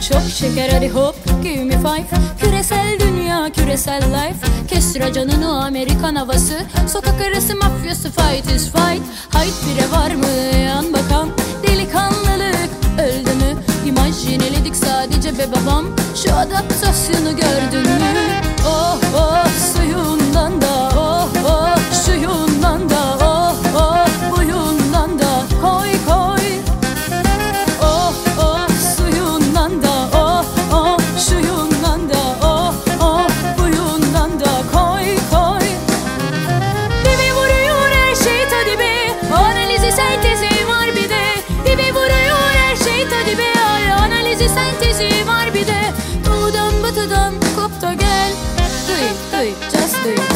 şeker hadi hop give me five. Küresel dünya küresel life. Kestir canını Amerikan havası. Sokak arası mafyası fight is fight. Hayt bire var mı? Yan bakan Delikanlılık öldü mü? İmaj yineledik sadece be babam. Şu adaptasyonu gördün mü Sentezi var bir de. Doğudan batıdan kop gel. Do it do just do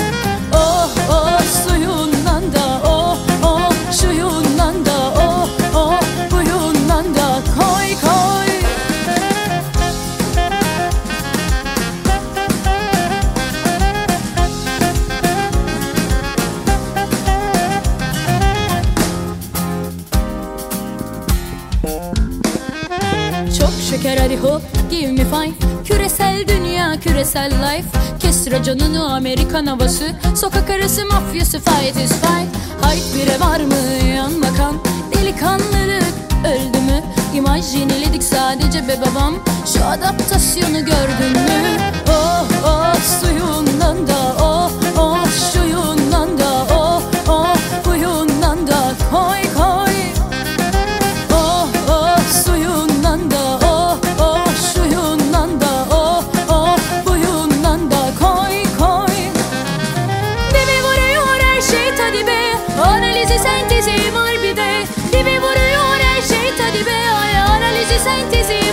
şeker hadi hop give me five. Küresel dünya küresel life. Kestir canını Amerikan havası. Sokak arası mafyası fight is fight. Hayt bire var mı yan bakan? Delikanlılık öldü mü? İmaj yeniledik sadece be babam. Şu adaptasyonu gördün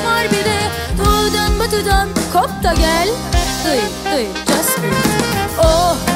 var bir de. Doğudan batıdan kop da gel. Duy duy just it. Oh